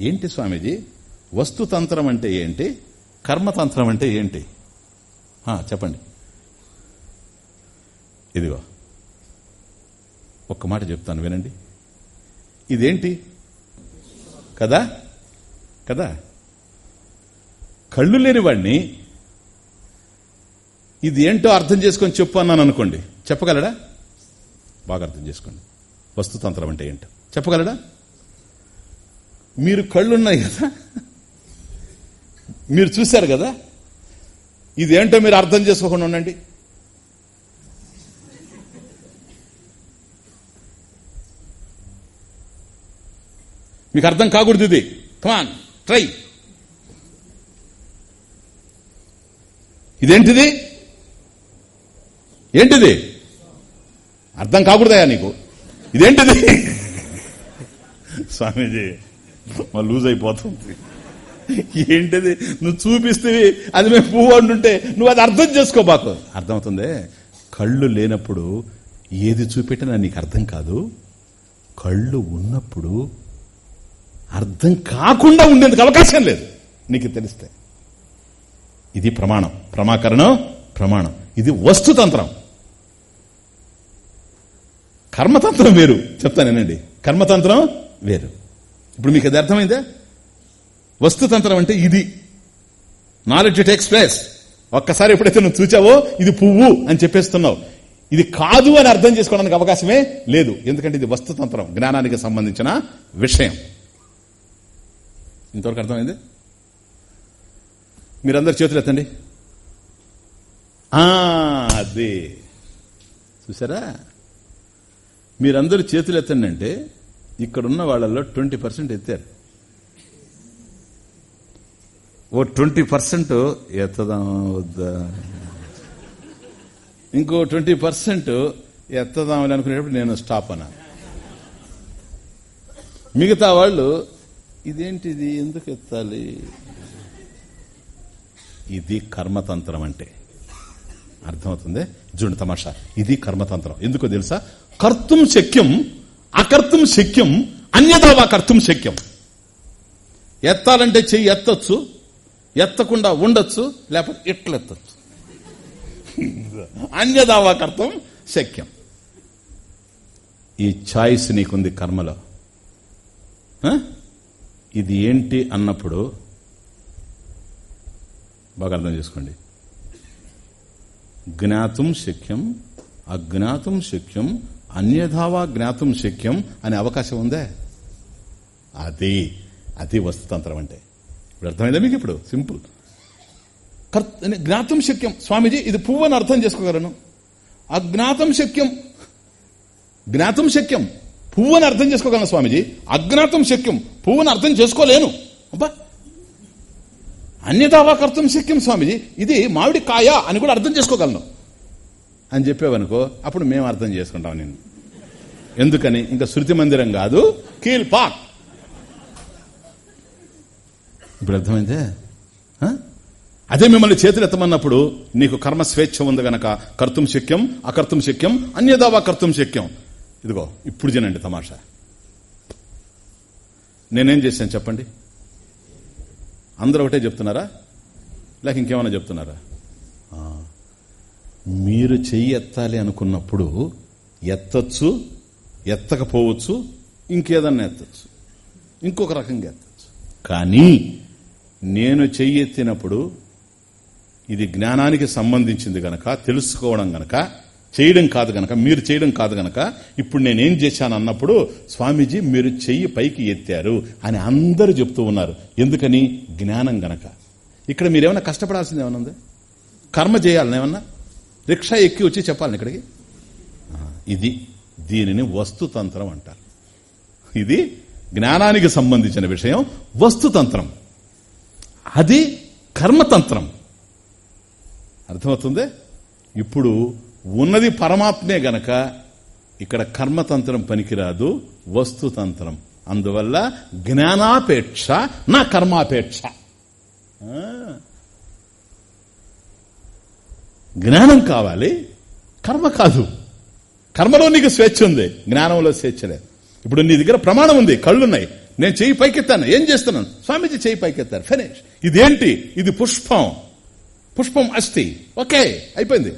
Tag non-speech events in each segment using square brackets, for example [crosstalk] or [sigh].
ఏంటి స్వామీజీ? వస్తుతంత్రం అంటే ఏంటి? కర్మతంత్రం అంటే ఏంటి? చెప్పండి. ఇదిగో. ఒక్క మాట చెప్తాను వినండి. ఇదేంటి? కదా? కదా? కళ్ళు లేనివాడిని ఇది ఏంటో అర్థం చేసుకొని చెప్పు అన్నాను అనుకోండి. చెప్పగలడా? బాగా అర్థం చేసుకోండి. వస్తుతంత్రం అంటే ఏంటో? చెప్పగలడా? మీరు కళ్ళున్నాయి కదా. మీరు చూశారు కదా? ఇదేంటో మీరు అర్థం చేసుకోకుండా ఉండండి. మీకు అర్థం కాకూడదు ఇది. కమాన్ ట్రై ఇదేంటిది? ఏంటిది? అర్థం కాకూడదయా నీకు. ఇదేంటిది? [laughs] స్వామీజీ. మా లూజ్ అయిపోతుంది. ఏంటిది? నువ్వు చూపిస్తే అది మేము పువ్వు అంటుంటే నువ్వు అది అర్థం చేసుకోబాకు అర్థమవుతుంది? కళ్ళు లేనప్పుడు ఏది చూపెట్టినా నీకు అర్థం కాదు. కళ్ళు ఉన్నప్పుడు అర్థం కాకుండా ఉండేందుకు అవకాశం లేదు. నీకు తెలిస్తే. ఇది ప్రమాణం. ప్రమాకరణం ప్రమాణం. ఇది వస్తుతంత్రం. కర్మతంత్రం వేరు. చెప్తానేనండి కర్మతంత్రం వేరు. ఇప్పుడు మీకు అది అర్థమైందే? వస్తుతంత్రం అంటే ఇది. నాలెడ్జ్ టేక్స్ ప్లేస్ ఒక్కసారి ఎప్పుడైతే నువ్వు చూచావో ఇది పువ్వు అని చెప్పేస్తున్నావు. ఇది కాదు అని అర్థం చేసుకోవడానికి అవకాశమే లేదు. ఎందుకంటే ఇది వస్తుతంత్రం జ్ఞానానికి సంబంధించిన విషయం. ఇంతవరకు అర్థమైంది? మీరందరు చేతులు ఎత్తండి. అదే. చూసారా? మీరందరూ చేతులు ఎత్తండి అంటే ఇక్కడున్న వాళ్ళల్లో ట్వంటీ పర్సెంట్ ఎత్తారు. ఓ ట్వంటీ పర్సెంట్ ఎత్తదాం వద్దా? ఇంకో ట్వంటీ పర్సెంట్ ఎత్తదామని అనుకునేటప్పుడు నేను స్టాప్ అన్నాను మిగతా వాళ్ళు ఇదేంటిది? ఎందుకు ఎత్తాలి? ఇది కర్మతంత్రం అంటే. అర్థమవుతుంది? చూడండి తమాషా. ఇది కర్మతంత్రం. ఎందుకో తెలుసా? కర్తం శక్యం అకర్తం శక్యం అన్యదావా కర్తం శక్యం. ఎత్తాలంటే చెయ్యి ఎత్తచ్చు ఎత్తకుండా ఉండొచ్చు లేకపోతే ఇట్లెత్తచ్చు. ఎత్తొచ్చు కర్తం శక్యం. ఈ ఛాయిస్ నీకుంది కర్మలో. ఆ? ఇది ఏంటి అన్నప్పుడు బాగా అర్థం చేసుకోండి. జ్ఞాతం శక్యం అజ్ఞాతం శక్యం అన్యథావా జ్ఞాతం శక్యం అనే అవకాశం ఉందే? అది అది వస్తుతంత్రం అంటే. ఇప్పుడు అర్థమైందా మీకు ఇప్పుడు? సింపుల్. జ్ఞాతం శక్యం. స్వామీజీ ఇది పువ్వు అని అర్థం చేసుకోగలను. అజ్ఞాతం శక్యం. జ్ఞాతం శక్యం. పువ్వు అని అర్థం చేసుకోగలను స్వామీజీ. అజ్ఞాతం శక్యం. పువ్వుని అర్థం చేసుకోలేను. అబ్బా! అన్యథావా కర్తం శక్యం స్వామీజీ? ఇది మామిడి కాయ అని కూడా అర్థం చేసుకోగలను. అని చెప్పేవనుకో అప్పుడు మేము అర్థం చేసుకుంటాం నేను ఎందుకని? ఇంకా శృతి మందిరం కాదు కీల్ పాక్ ఇప్పుడు అర్థమైందే? ఆ? అదే మిమ్మల్ని చేతులు ఎత్తమన్నప్పుడు నీకు కర్మ స్వేచ్ఛ ఉంది గనక కర్తం శక్యం అకర్తం శక్యం అన్యదావా కర్తం శక్యం. ఇదిగో ఇప్పుడు తినండి తమాషా. నేనేం చేశాను చెప్పండి? అందరూ ఒకటే చెప్తున్నారా? లేక ఇంకేమైనా చెప్తున్నారా? మీరు చెయ్యి ఎత్తాలి అనుకున్నప్పుడు ఎత్తచ్చు ఎత్తకపోవచ్చు ఇంకేదన్నా ఎత్తచ్చు. ఇంకొక రకంగా ఎత్తచ్చు. కానీ నేను చెయ్యి ఎత్తినప్పుడు ఇది జ్ఞానానికి సంబంధించింది గనక తెలుసుకోవడం గనక చేయడం కాదు గనక మీరు చేయడం కాదు గనక ఇప్పుడు నేనేం చేశాను అన్నప్పుడు స్వామీజీ మీరు చెయ్యి పైకి ఎత్తారు అని అందరూ చెప్తూ ఉన్నారు. ఎందుకని? జ్ఞానం గనక. ఇక్కడ మీరేమన్నా కష్టపడాల్సింది ఏమన్నా ఉంది? కర్మ చేయాలని ఏమన్నా? రిక్షా ఎక్కి వచ్చి చెప్పాలని ఇక్కడికి. ఇది దీనిని వస్తుతంత్రం అంటారు. ఇది జ్ఞానానికి సంబంధించిన విషయం వస్తుతంత్రం. అది కర్మతంత్రం. అర్థమవుతుంది? ఇప్పుడు ఉన్నది పరమాత్మే గనక ఇక్కడ కర్మతంత్రం పనికిరాదు వస్తుతంత్రం. అందువల్ల జ్ఞానాపేక్ష నా కర్మాపేక్ష. ఆ. జ్ఞానం కావాలి. కర్మ కాదు. కర్మలో నీకు స్వేచ్ఛ ఉంది. జ్ఞానంలో స్వేచ్ఛ లేదు. ఇప్పుడు నీ దగ్గర ప్రమాణం ఉంది. కళ్ళున్నాయి. నేను చెయ్యి పైకెత్తాను. ఏం చేస్తున్నాను? స్వామీజీ చెయ్యి పైకెత్తారు. ఫినిష్. ఇదేంటి? ఇది పుష్పం. పుష్పం అస్థి. ఓకే అయిపోయింది.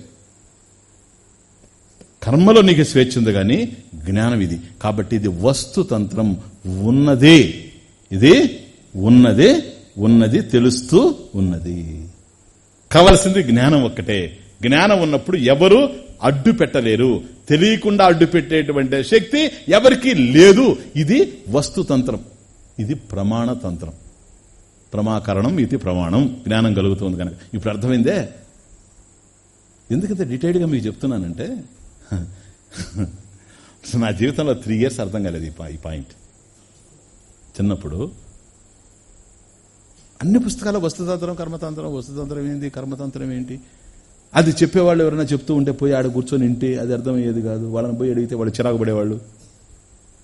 కర్మలో నీకు స్వేచ్ఛ ఉంది కానీ జ్ఞానం ఇది. కాబట్టి ఇది వస్తుతంత్రం ఉన్నదే. ఇది ఉన్నదే. ఉన్నది తెలుస్తూ ఉన్నది. కావలసింది జ్ఞానం ఒక్కటే. జ్ఞానం ఉన్నప్పుడు ఎవరు అడ్డు పెట్టలేరు. తెలియకుండా అడ్డు పెట్టేటువంటి శక్తి ఎవరికి లేదు. ఇది వస్తుతంత్రం ఇది ప్రమాణతంత్రం ప్రమాకరణం ఇది ప్రమాణం. జ్ఞానం కలుగుతుంది కనుక. ఇప్పుడు అర్థమైందే? ఎందుకంత డీటెయిల్డ్గా మీకు చెప్తున్నానంటే నా జీవితంలో త్రీ ఇయర్స్ అర్థం కాలేదు ఈ పాయింట్. చిన్నప్పుడు అన్ని పుస్తకాలు వస్తుతంత్రం కర్మతంత్రం వస్తుతంత్రం ఏంటి కర్మతంత్రం ఏంటి? అది చెప్పేవాళ్ళు ఎవరైనా చెప్తూ ఉంటే పోయి ఆడ కూర్చొని ఇంటే అది అర్థమయ్యేది కాదు. వాళ్ళని పోయి అడిగితే వాళ్ళు చిరాకు పడేవాళ్ళు.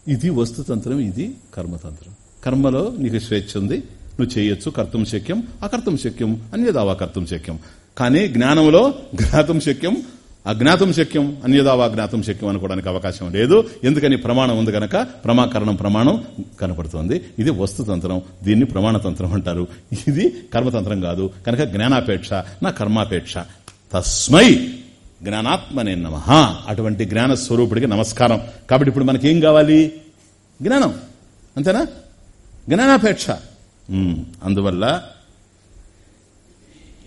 ఇది వస్తుతంత్రం ఇది కర్మతంత్రం. కర్మలో నీకు స్వేచ్ఛ ఉంది నువ్వు చేయొచ్చు కర్తం శక్యం అకర్తం శక్యం అన్యదావా కర్తం శక్యం. కానీ జ్ఞానంలో జ్ఞాతం శక్యం అజ్ఞాతం శక్యం అన్యదావా జ్ఞాతం శక్యం అనుకోవడానికి అవకాశం లేదు. ఎందుకని ప్రమాణం ఉంది కనుక ప్రమాకరణం ప్రమాణం కనపడుతుంది. ఇది వస్తుతంత్రం దీన్ని ప్రమాణతంత్రం అంటారు. ఇది కర్మతంత్రం కాదు. కనుక జ్ఞానాపేక్ష నా కర్మాపేక్ష. తస్మై జ్ఞానాత్మనే నమ. అటువంటి జ్ఞాన స్వరూపుడికి నమస్కారం. కాబట్టి ఇప్పుడు మనకి ఏం కావాలి? జ్ఞానం. అంతేనా? జ్ఞానాపేక్ష. అందువల్ల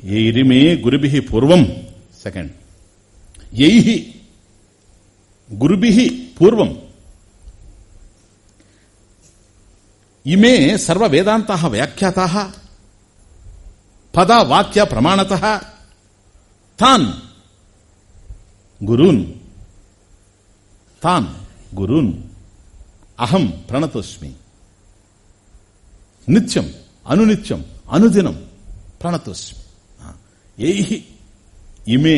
ఇరిమే గురుభి పూర్వం. సెకండ్. ఎయి గురుభి పూర్వం. ఇమే సర్వ వేదాంత వ్యాఖ్యాత. పద వాక్య ప్రమాణత. తాన్ గురూన్ తాన్ గురూన్ అహం ప్రణతోస్మి నిత్యం అనునిత్యం అనుదినం ప్రణతోస్మి ఏ ఇమే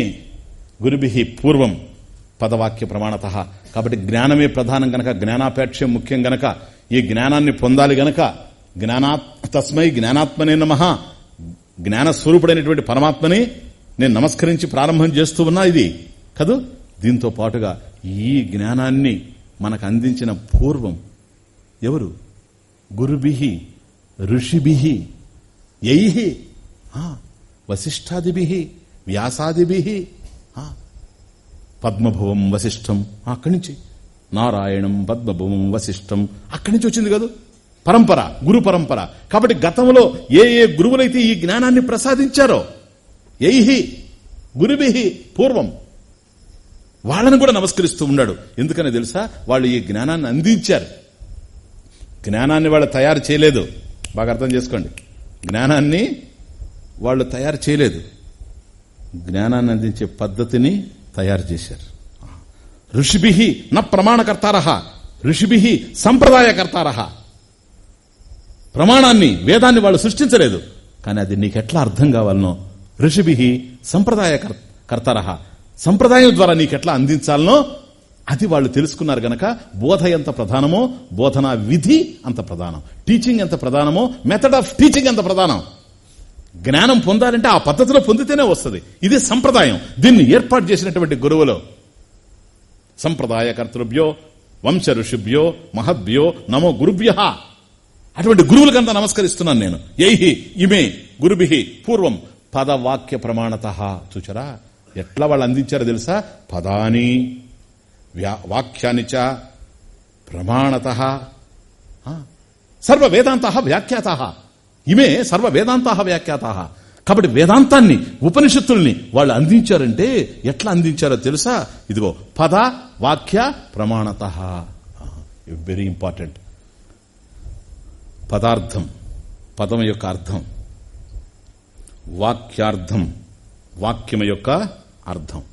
గురుభి పూర్వం పదవాక్య ప్రమాణత కాబట్టి జ్ఞానమే ప్రధానం గనక జ్ఞానాపేక్ష ముఖ్యం గనక ఈ జ్ఞానాన్ని పొందాలి గనక జ్ఞానా తస్మై జ్ఞానాత్మనే నమ జ్ఞానస్వరూపుడైనటువంటి పరమాత్మని నేను నమస్కరించి ప్రారంభం చేస్తూ ఉన్నా ఇది. కదూ? దీంతో పాటుగా ఈ జ్ఞానాన్ని మనకు అందించిన పూర్వం ఎవరు? గురుభి ఋషిభి ఎయి వశిష్టాదిభి వ్యాసాదిభి పద్మభువం వశిష్టం అక్కడి నుంచి నారాయణం పద్మభువం వశిష్టం అక్కడి నుంచి వచ్చింది కదా? పరంపర గురు పరంపర. కాబట్టి గతంలో ఏ ఏ గురువులైతే ఈ జ్ఞానాన్ని ప్రసాదించారో ఎయిహి గురుభి పూర్వం. వాళ్ళని కూడా నమస్కరిస్తూ ఉన్నాడు. ఎందుకని తెలుసా? వాళ్ళు ఈ జ్ఞానాన్ని అందించారు. జ్ఞానాన్ని వాళ్ళు తయారు చేయలేదు. బాగా అర్థం చేసుకోండి. జ్ఞానాన్ని వాళ్ళు తయారు చేయలేదు. జ్ఞానాన్ని అందించే పద్ధతిని తయారు చేశారు. ఋషిభి న ప్రమాణకర్తారహ ఋషిభి సంప్రదాయకర్తారహ ప్రమాణాన్ని వేదాన్ని వాళ్ళు సృష్టించలేదు. కానీ అది నీకెట్లా అర్థం కావాలనో ఋషిభి సంప్రదాయ కర్తారహ సంప్రదాయం ద్వారా నీకెట్లా అందించాలనో అది వాళ్ళు తెలుసుకున్నారు గనక బోధ ఎంత ప్రధానమో బోధనా విధి అంత ప్రధానం. టీచింగ్ ఎంత ప్రధానమో మెథడ్ ఆఫ్ టీచింగ్ ఎంత ప్రధానం. జ్ఞానం పొందాలంటే ఆ పద్ధతిలో పొందితేనే వస్తుంది. ఇది సంప్రదాయం. దీన్ని ఏర్పాటు చేసినటువంటి గురువులు. సంప్రదాయ కర్తృభ్యో వంశ ఋషిభ్యో మహద్భ్యో నమో గురుభ్య. అటువంటి గురువులకంతా నమస్కరిస్తున్నాను నేను. ఎయి ఇమే గురుభి పూర్వం పదవాక్య ప్రమాణత చూచరా? ఎట్లా వాళ్ళు అందించారో తెలుసా? పదాని వాక్యాని చ ప్రమాణత. సర్వ వేదాంత వ్యాఖ్యాత. ఇమే సర్వ వేదాంత వ్యాఖ్యాత. కాబట్టి వేదాంతాన్ని ఉపనిషత్తుల్ని వాళ్ళు అందించారంటే ఎట్లా అందించారో తెలుసా? ఇదిగో పద వాక్య ప్రమాణత. వెరీ ఇంపార్టెంట్ పదార్థం పదం యొక్క అర్థం. వాక్యార్థం వాక్యం యొక్క అర్థం.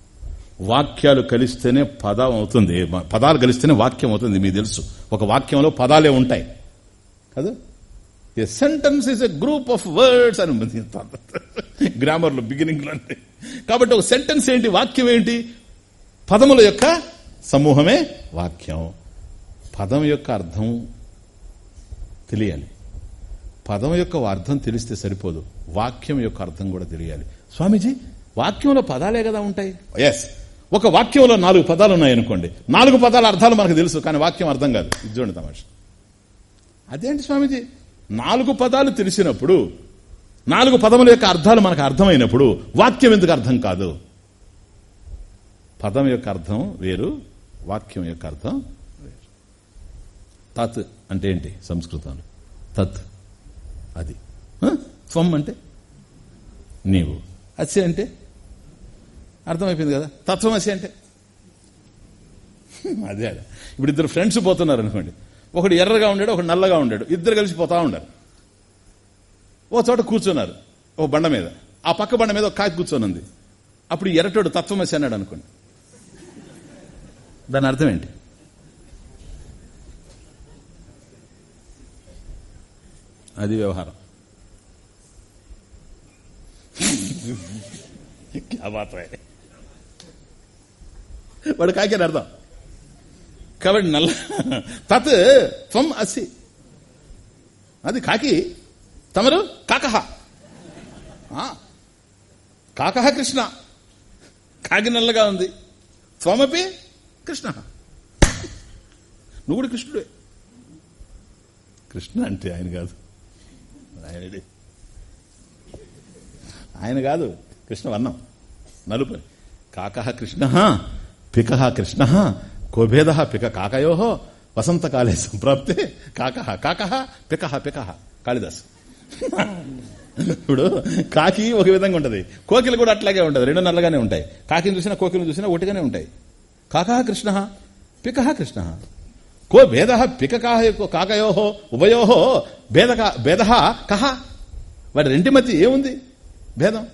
వాక్యాలు కలిస్తేనే పదం అవుతుంది. పదాలు కలిస్తేనే వాక్యం అవుతుంది మీకు తెలుసు. ఒక వాక్యంలో పదాలే ఉంటాయి. కదా? A sentence is a group of words అని గ్రామర్లో బిగినింగ్ అంటే. కాబట్టి ఒక సెంటెన్స్ ఏంటి వాక్యం ఏంటి? పదముల యొక్క సమూహమే వాక్యం. పదం యొక్క అర్థం తెలియాలి. పదం యొక్క అర్థం తెలిస్తే సరిపోదు. వాక్యం యొక్క అర్థం కూడా తెలియాలి. స్వామీజీ? వాక్యంలో పదాలే కదా ఉంటాయి. ఎస్ ఒక వాక్యంలో నాలుగు పదాలు ఉన్నాయనుకోండి. నాలుగు పదాల అర్థాలు మనకు తెలుసు కానీ వాక్యం అర్థం కాదు. ఇది చూడండి తమాష. అదేంటి స్వామిజీ? నాలుగు పదాలు తెలిసినప్పుడు నాలుగు పదముల యొక్క అర్థాలు మనకు అర్థమైనప్పుడు వాక్యం ఎందుకు అర్థం కాదు? పదం యొక్క అర్థం వేరు వాక్యం యొక్క అర్థం వేరు. తత్ అంటే ఏంటి? సంస్కృతంలో. తత్. అది? త్వం అంటే నీవు. అస్య అంటే? అర్థమైపోయింది కదా? తత్వమసి అంటే? [laughs] అదే అదే. ఇప్పుడు ఇద్దరు ఫ్రెండ్స్ పోతున్నారు అనుకోండి ఒకడు ఎర్రగా ఉండాడు ఒకడు నల్లగా ఉండాడు. ఇద్దరు కలిసి పోతా ఉండారు ఓ చోట కూర్చున్నారు ఓ బండ మీద. ఆ పక్క బండ మీద ఒక కాకి కూర్చొని ఉంది అప్పుడు ఎర్రటోడు తత్వమసి అన్నాడు అనుకోండి. దాని అర్థం ఏంటి? అది వ్యవహారం క్యా బాత్ హై. వాడు కాకి అర్థం. కాబట్టి నల్ల తత్ త్వం అసి. అది కాకి. తమరు కాకహ. ఆ, కాకహ కృష్ణ. కాకి నల్లగా ఉంది. త్వమపి కృష్ణ. నువ్వు కూడా కృష్ణుడే. కృష్ణ అంటే ఆయన కాదు. ఆయనడే ఆయన కాదు కృష్ణ వర్ణం నలుపు. కాక కృష్ణ పిక కృష్ణ కోభేద పిక కాకయో వసంతకాలే సంప్రాప్తే కాక కాక పిక పిక. కాళిదాస్. ఇప్పుడు కాకి ఒక విధంగా ఉంటుంది. కోకిలు కూడా అట్లాగే ఉంటుంది. రెండు నల్లగానే ఉంటాయి. కాకిని చూసినా కోకిలను చూసినా ఒటిగానే ఉంటాయి. కాకహ కృష్ణ పిక కృష్ణ. కో భేద పిక కాకయో ఉభయోహో భేద భేద కహ వాటి రెంటి మధ్య ఏముంది? భేదం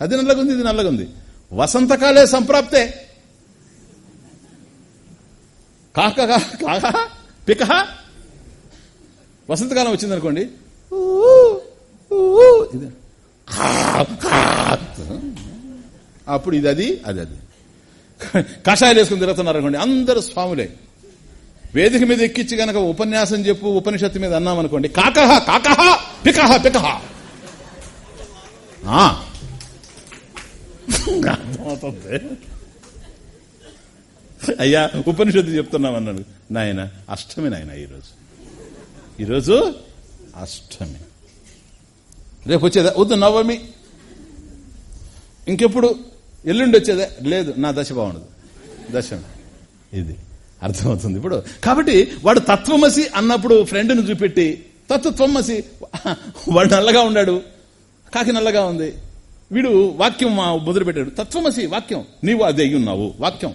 అది నల్లగుంది ఇది నల్లగుంది. వసంతకాలే సంప్రాప్తే. కాక కాక పిక వసంతకాలం వచ్చిందనుకోండి. ఇది అప్పుడు ఇది అది అది అది. కషాయాలు వేసుకుని తిరుగుతున్నారు అనుకోండి అందరూ స్వాములే. వేదిక మీద ఎక్కించి గనక ఉపన్యాసం చెప్పు ఉపనిషత్తు మీద అన్నామనుకోండి కాకహ కాకహ పికహ పికహ. అర్థమవుతుంది అయ్యా ఉపనిషత్తు చెప్తున్నాం అన్నాడు నాయన అష్టమి నాయన ఈరోజు. ఈరోజు అష్టమి. రేపు వచ్చేదా? వద్దు నవమి. ఇంకెప్పుడు? ఎల్లుండి వచ్చేదే? లేదు నా దశ బాగుండదు. దశమి. ఇది అర్థమవుతుంది ఇప్పుడు. కాబట్టి వాడు తత్వమసి అన్నప్పుడు ఫ్రెండ్ని చూపెట్టి తత్వమసి వాడు నల్లగా ఉన్నాడు కాకి నల్లగా ఉంది. వీడు వాక్యం మా మొదలు పెట్టాడు తత్వమసి వాక్యం. నీవు అది అయి ఉన్నావు. వాక్యం.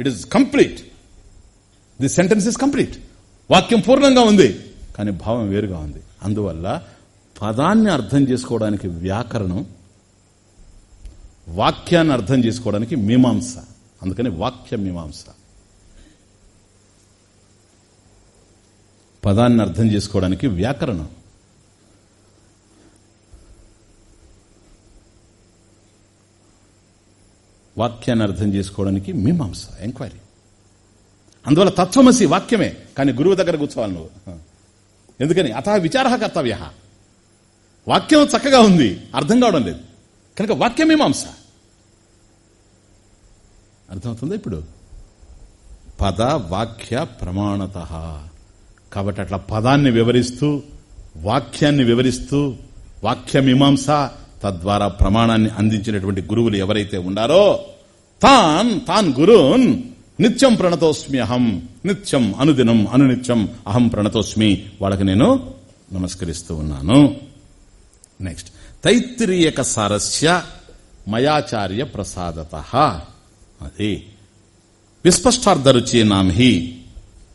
It is complete the sentence is complete వాక్యం పూర్ణంగా ఉంది. కానీ భావం వేరుగా ఉంది. అందువల్ల పదాన్ని అర్థం చేసుకోవడానికి వ్యాకరణం వాక్యాన్ని అర్థం చేసుకోవడానికి మీమాంస. అందుకని వాక్య మీమాంస. పదాన్ని అర్థం చేసుకోవడానికి వ్యాకరణం. వాక్యాన్ని అర్థం చేసుకోవడానికి మీమాంస ఎంక్వైరీ. అందువల్ల తత్వమసి వాక్యమే కానీ గురువు దగ్గర కూర్చోవాలి నువ్వు. ఎందుకని? అత విచార కర్తవ్య. వాక్యం చక్కగా ఉంది అర్థం కావడం లేదు. కనుక వాక్యమీమాంస అర్థమవుతుందా ఇప్పుడు? పద వాక్య ప్రమాణత. కాబట్టి అట్లా పదాన్ని వివరిస్తూ వాక్యాన్ని వివరిస్తూ వాక్యమీమాంస తద్వారా ప్రమాణాన్ని అందించినటువంటి గురువులు ఎవరైతే ఉండారో తాన్ తాన్ గురున్ నిత్యం ప్రణతోస్మి అహం నిత్యం అనుదినం అనునిత్యం అహం ప్రణతోస్మి. వాళ్ళకి నేను నమస్కరిస్తూ ఉన్నాను. నెక్స్ట్ తైత్తిరీయక సారస్య మయాచార్య ప్రసాదత. అది విస్పష్టార్థరుచీనాం హి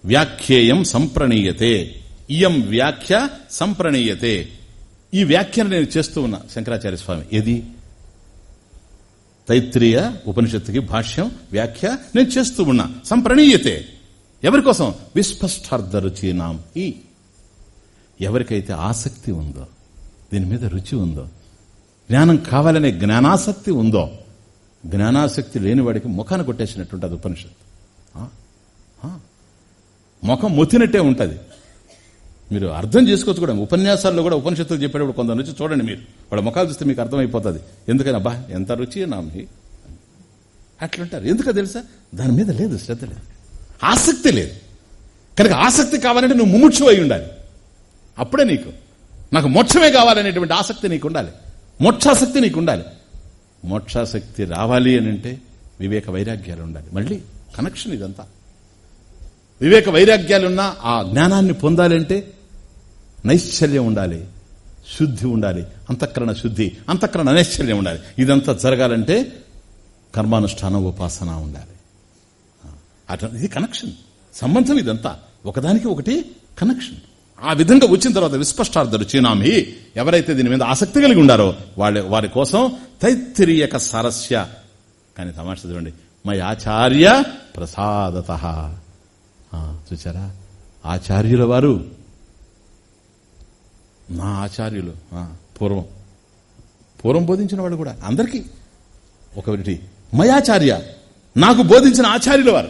వ్యాఖ్యేయం సంప్రణీయతే. ఇయం వ్యాఖ్య సంప్రణీయతే. ఈ వ్యాఖ్యను నేను చేస్తూ ఉన్నా శంకరాచార్య స్వామి. ఏది? తైత్రీయ ఉపనిషత్తుకి భాష్యం వ్యాఖ్య నేను చేస్తూ ఉన్నా. సంప్రణీయతే. ఎవరి కోసం నాం ఈ. ఎవరికైతే ఆసక్తి ఉందో దీని మీద రుచి ఉందో జ్ఞానం కావాలనే జ్ఞానాసక్తి ఉందో జ్ఞానాసక్తి లేనివాడికి ముఖాన్ని కొట్టేసినట్టు ఉపనిషత్తు. ఆ, ముఖం మొత్తినట్టే ఉంటుంది. మీరు అర్థం చేసుకోవచ్చు కూడా. ఉపన్యాసాల్లో కూడా ఉపనిషత్తులు చెప్పేటప్పుడు కొందరు నుంచి చూడండి మీరు. వాళ్ళ ముఖాలు చూస్తే మీకు అర్థమైపోతుంది. ఎందుకని అబ్బా ఎంత రుచి నామి అట్లుంటారు. ఎందుకో తెలుసా? దాని మీద లేదు శ్రద్ధ లేదు. ఆసక్తి లేదు. కనుక ఆసక్తి కావాలంటే నువ్వు ముముక్షు అయి ఉండాలి. అప్పుడే నీకు. నాకు మోక్షమే కావాలనేటువంటి ఆసక్తి నీకు ఉండాలి మోక్షాసక్తి నీకు ఉండాలి మోక్షాసక్తి రావాలి అని అంటే వివేక వైరాగ్యాలు ఉండాలి మళ్ళీ కనెక్షన్ ఇదంతా. వివేక వైరాగ్యాలున్నా ఆ జ్ఞానాన్ని పొందాలంటే నైశ్చల్యం ఉండాలి. శుద్ధి ఉండాలి. అంతఃకరణ శుద్ధి అంతఃకరణ నైశ్చల్యం ఉండాలి. ఇదంతా జరగాలంటే కర్మానుష్ఠానం ఉపాసన ఉండాలి. అటు ఇది కనెక్షన్ సంబంధం ఇదంతా. ఒకదానికి ఒకటి కనెక్షన్ ఆ విధంగా వచ్చిన తర్వాత విస్పష్టార్థులు చీనామి ఎవరైతే దీని మీద ఆసక్తి కలిగి ఉండారో వాళ్ళ వారి కోసం తైత్తిరియక సరస్య. కానీ తమాష చూడండి. మై ఆచార్య ప్రసాదత. చూచారా? ఆచార్యుల వారు నా ఆచార్యులు పూర్వం. పూర్వం బోధించిన వాడు కూడా. అందరికీ ఒకటి మయాచార్య నాకు బోధించిన ఆచార్యుల వారు.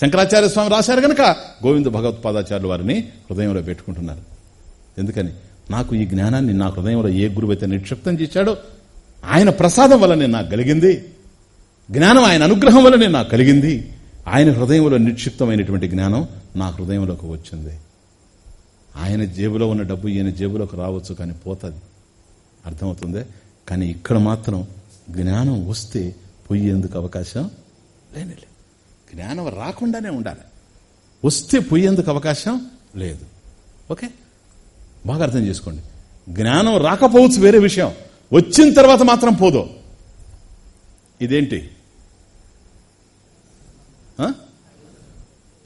శంకరాచార్య స్వామి రాశారు గనక గోవింద భగవత్పాదాచార్యుల వారిని హృదయంలో పెట్టుకుంటున్నారు. ఎందుకని? నాకు ఈ జ్ఞానాన్ని నా హృదయంలో ఏ గురువు అయితే నిక్షిప్తం చేశాడో ఆయన ప్రసాదం వల్లనే నాకు కలిగింది. జ్ఞానం ఆయన అనుగ్రహం వల్లనే నాకు కలిగింది. ఆయన హృదయంలో నిక్షిప్తమైనటువంటి జ్ఞానం నా హృదయంలోకి వచ్చింది. ఆయన జేబులో ఉన్న డబ్బు ఈయన జేబులోకి రావచ్చు కానీ పోతుంది. అర్థమవుతుంది? కానీ ఇక్కడ మాత్రం జ్ఞానం వస్తే పొయ్యేందుకు అవకాశం లేనిలే. జ్ఞానం రాకుండానే ఉండాలి. వస్తే పొయ్యేందుకు అవకాశం లేదు. ఓకే? బాగా అర్థం చేసుకోండి. జ్ఞానం రాకపోవచ్చు వేరే విషయం. వచ్చిన తర్వాత మాత్రం పోదు. ఇదేంటి?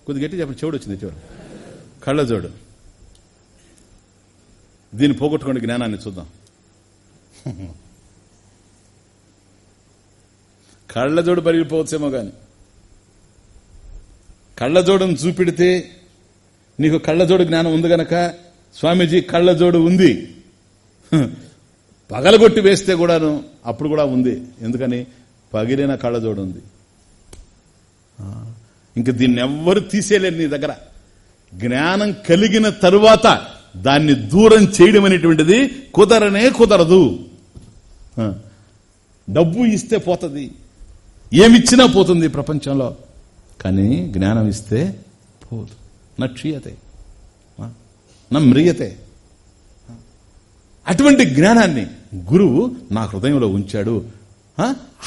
కొద్ది గట్టి చెప్పండి. చెవుడు వచ్చింది చెవుడు. కళ్ళజోడు. దీన్ని పోగొట్టుకోండి జ్ఞానాన్ని చూద్దాం. కళ్ళజోడు పరిగిపోవచ్చేమో కానీ కళ్ళజోడును చూపెడితే నీకు కళ్ళజోడు జ్ఞానం ఉంది గనక స్వామీజీ కళ్ళజోడు ఉంది. పగలగొట్టి వేస్తే కూడాను అప్పుడు కూడా ఉంది. ఎందుకని? పగిలిన కళ్ళజోడు ఉంది. ఇంక దీన్ని ఎవ్వరు తీసేయలేరు నీ దగ్గర. జ్ఞానం కలిగిన తరువాత దాన్ని దూరం చేయడం అనేటువంటిది కుదరనే కుదరదు. డబ్బు ఇస్తే పోతుంది. ఏమిచ్చినా పోతుంది ప్రపంచంలో. కానీ జ్ఞానం ఇస్తే పోదు. నక్షీయతే మ్రియతే. అటువంటి జ్ఞానాన్ని గురువు నా హృదయంలో ఉంచాడు.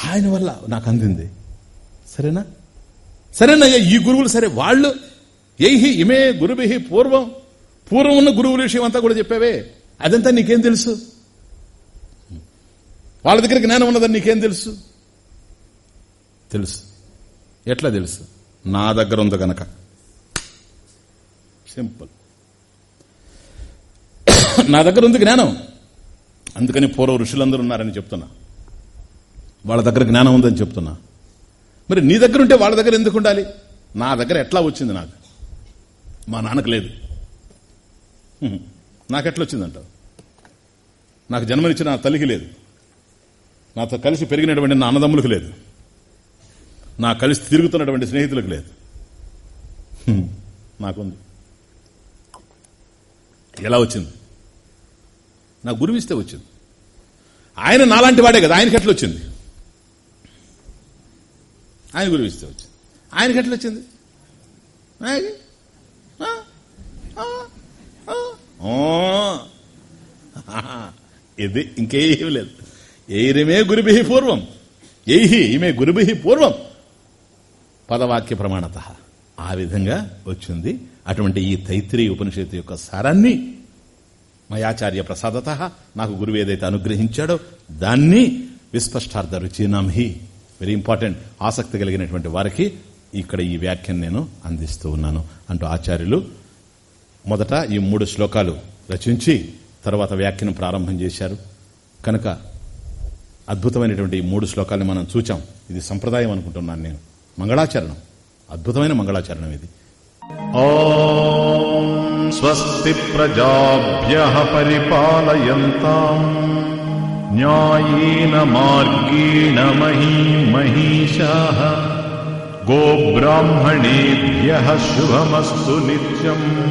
ఆయన వల్ల నాకు అందింది. సరేనా? సరేనయ్యా ఈ గురువులు సరే వాళ్ళు ఎహి ఇమే గురుభి పూర్వం పూర్వం ఉన్న గురువుల విషయం అంతా కూడా చెప్పావే. అదంతా నీకేం తెలుసు? వాళ్ళ దగ్గర జ్ఞానం ఉన్నదని నీకేం తెలుసు? తెలుసు. ఎట్లా తెలుసు? నా దగ్గర ఉంది గనక. సింపుల్. నా దగ్గర ఉంది జ్ఞానం. అందుకని పూర్వ ఋషులందరూ ఉన్నారని చెప్తున్నా. వాళ్ళ దగ్గర జ్ఞానం ఉందని చెప్తున్నా. మరి నీ దగ్గర ఉంటే వాళ్ళ దగ్గర ఎందుకు ఉండాలి? నా దగ్గర ఎట్లా వచ్చింది నాకు? మా నాన్నకు లేదు. నాకెట్లా వచ్చిందంటావు నాకు జన్మనిచ్చిన నా తల్లికి లేదు. నాతో కలిసి పెరిగినటువంటి నా అన్నదమ్ములకు లేదు. నా కలిసి తిరుగుతున్నటువంటి స్నేహితులకు లేదు. నాకుంది. ఎలా వచ్చింది? నా గురువిస్తే వచ్చింది. ఆయన నాలాంటి వాడే కదా ఆయనకి ఎట్లా వచ్చింది ఆయన గురువు ఇస్తే వచ్చింది. ఆయనకి ఎట్లా వచ్చింది ఇది ఇంకేం లేదు. ఎయిరిమే గురుభి పూర్వం ఎయిహి ఈమె గురుభి పూర్వం. పదవాక్య ప్రమాణత ఆ విధంగా వచ్చింది. అటువంటి ఈ తైత్రీ ఉపనిషత్తు యొక్క సారాన్ని మయాచార్య ప్రసాదత నాకు గురువు ఏదైతే అనుగ్రహించాడో దాన్ని విస్పష్టార్థ రుచినాంహి వెరీ ఇంపార్టెంట్ ఆసక్తి కలిగినటువంటి వారికి ఇక్కడ ఈ వ్యాఖ్యను నేను అందిస్తూ ఉన్నాను. అంటూ ఆచార్యులు మొదట ఈ మూడు శ్లోకాలు రచించి తర్వాత వ్యాఖ్యను ప్రారంభం చేశారు. కనుక అద్భుతమైనటువంటి ఈ మూడు శ్లోకాలను మనం చూచాం. ఇది సంప్రదాయం అనుకుంటున్నాను నేను. మంగళాచరణం. అద్భుతమైన మంగళాచరణం ఇది. స్వస్తి ప్రజాభ్య పరిపాలయంతా. న్యాయేన మార్గేణ మహీ మహిషా గోబ్రాహ్మణేభ్య శుభమస్తు నిత్యం.